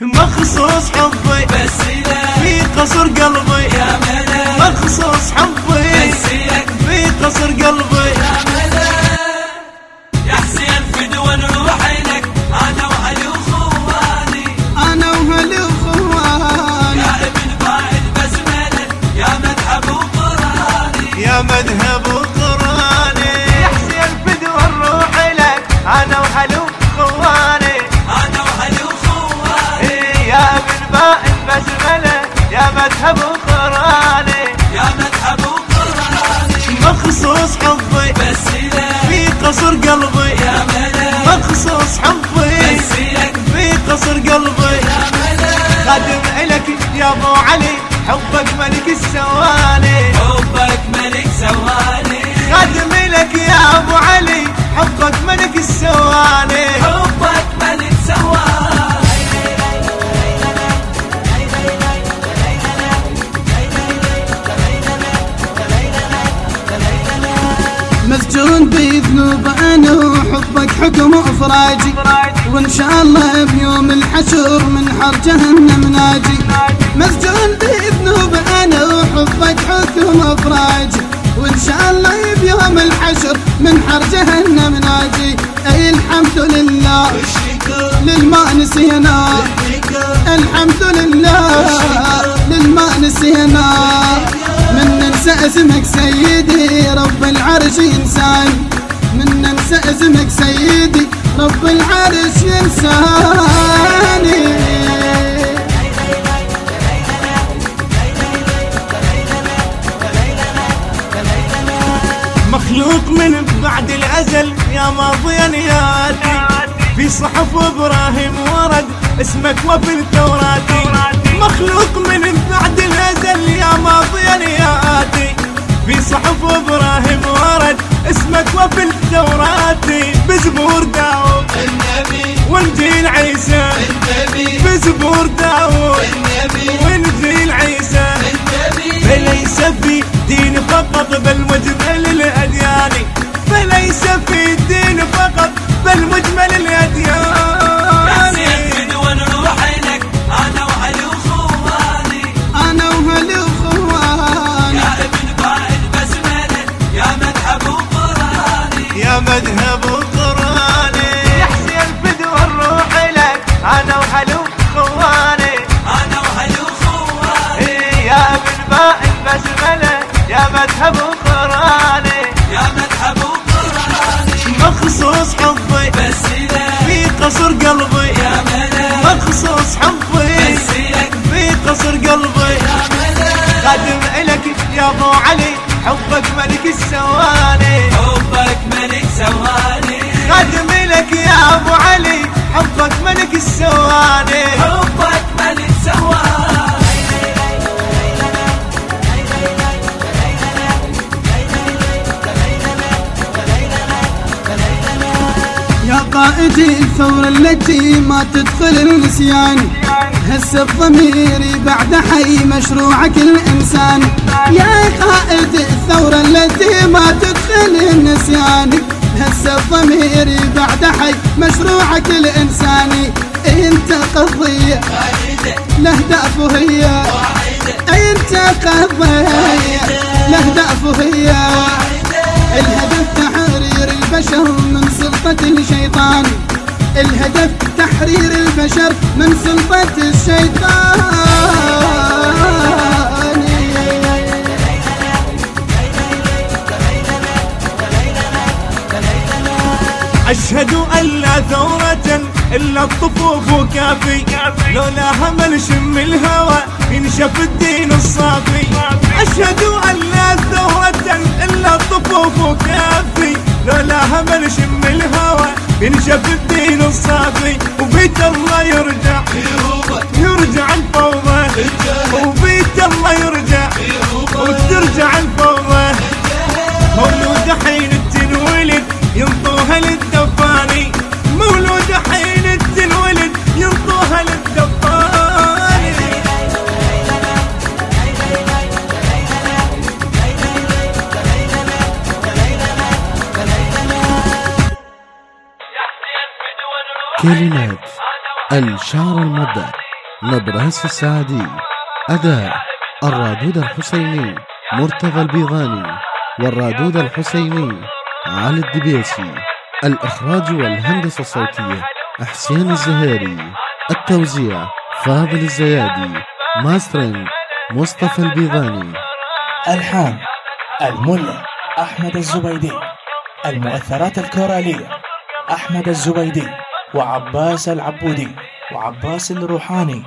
مخصوص حبي بس لك في قصر قلبي. يا ملك مخصوص حبي بس لك في قصر قلبي. يا ملك يا حسين فدوى نروح لك أنا واهلي وخواني أنا واهلي وخواني يا ابن باعد بسملك يا مذهب وقراني. يا مذهب مذهب قراني. يا مذهب وقراني مخصوص حبي بس لك في قصر قلبي. يا ملك مخصوص حبي بس لك في قصر قلبي. يا ملك خادم إلك يا أبو علي. حبك ملك السوالي بذنوب أنا وحبك حكم أفراجي. وإن شاء الله بيوم الحشر من حر جهنم ناجي. مسجون بذنوب أنا وحبك حكم أفراجي. وإن شاء الله بيوم الحشر من حر جهنم ناجي. أي الحمد لله للما نسينا الحمد لله للما نسينا من ننسى اسمك سيدي. رب العرش ينساني من ننسى اسمك سيدي رب العرش ينساني. مخلوق من بعد الأزل يا ماضيا ياتي في صحف إبراهيم ورد اسمك وفي التوراة. مخلوق من بعد الأزل يا ماضيا ياتي في صحف إبراهيم اسمك وفي التوراة بزبور داود النبي. وانجيل عيسى النبي. بزبور داود النبي. مذهب قراني. يا حسين بدو الروح لك أنا وحلو خواني أنا واهلي وخواني إيه يا ابن بائن بسملة يا مذهب قراني. يا مذهب وقراني مخصوص حبي بس في قصر قلبي. حبك ملك السواني حبك ملك سواني يا قائدي الثورة التي ما تدخل النسيان. هسه ضميري بعد حي مشروعك الإنسان. يا قائد الثورة التي ما تدخل النسيان. هسه ضميري بعد حي مشروعك الإنساني. إنت قضية لأهداف هي. إنت قضية لأهداف هي. الهدف تحرير البشر من سلطة الشيطان. الهدف تحرير البشر من سلطة الشيطان. أشهد أن لا ثورة إلا الطفوف كافي. لولاها ما نشم الهوى ينشف الدين الصافي. أشهد أن لا ثورة إلا الطفوف كافي. لولاها ما نشم الهوى ينشف الدين الصافي. وبيت الله يرجع يرجع الفوضى. وبيت الله يرجع وترجع كلمات الشعر المبدع نبراس السعدي أداء الرادود الحسيني مرتضى البيضاني والرادود الحسيني علي الدبيسي الإخراج والهندسة الصوتية حسين الزهيري التوزيع فاضل الزيادي ماسترينج مصطفى البيضاني. ألحان الملا أحمد الزبيدي المؤثرات الكورالية أحمد الزبيدي. وعباس العبودي وعباس الروحاني.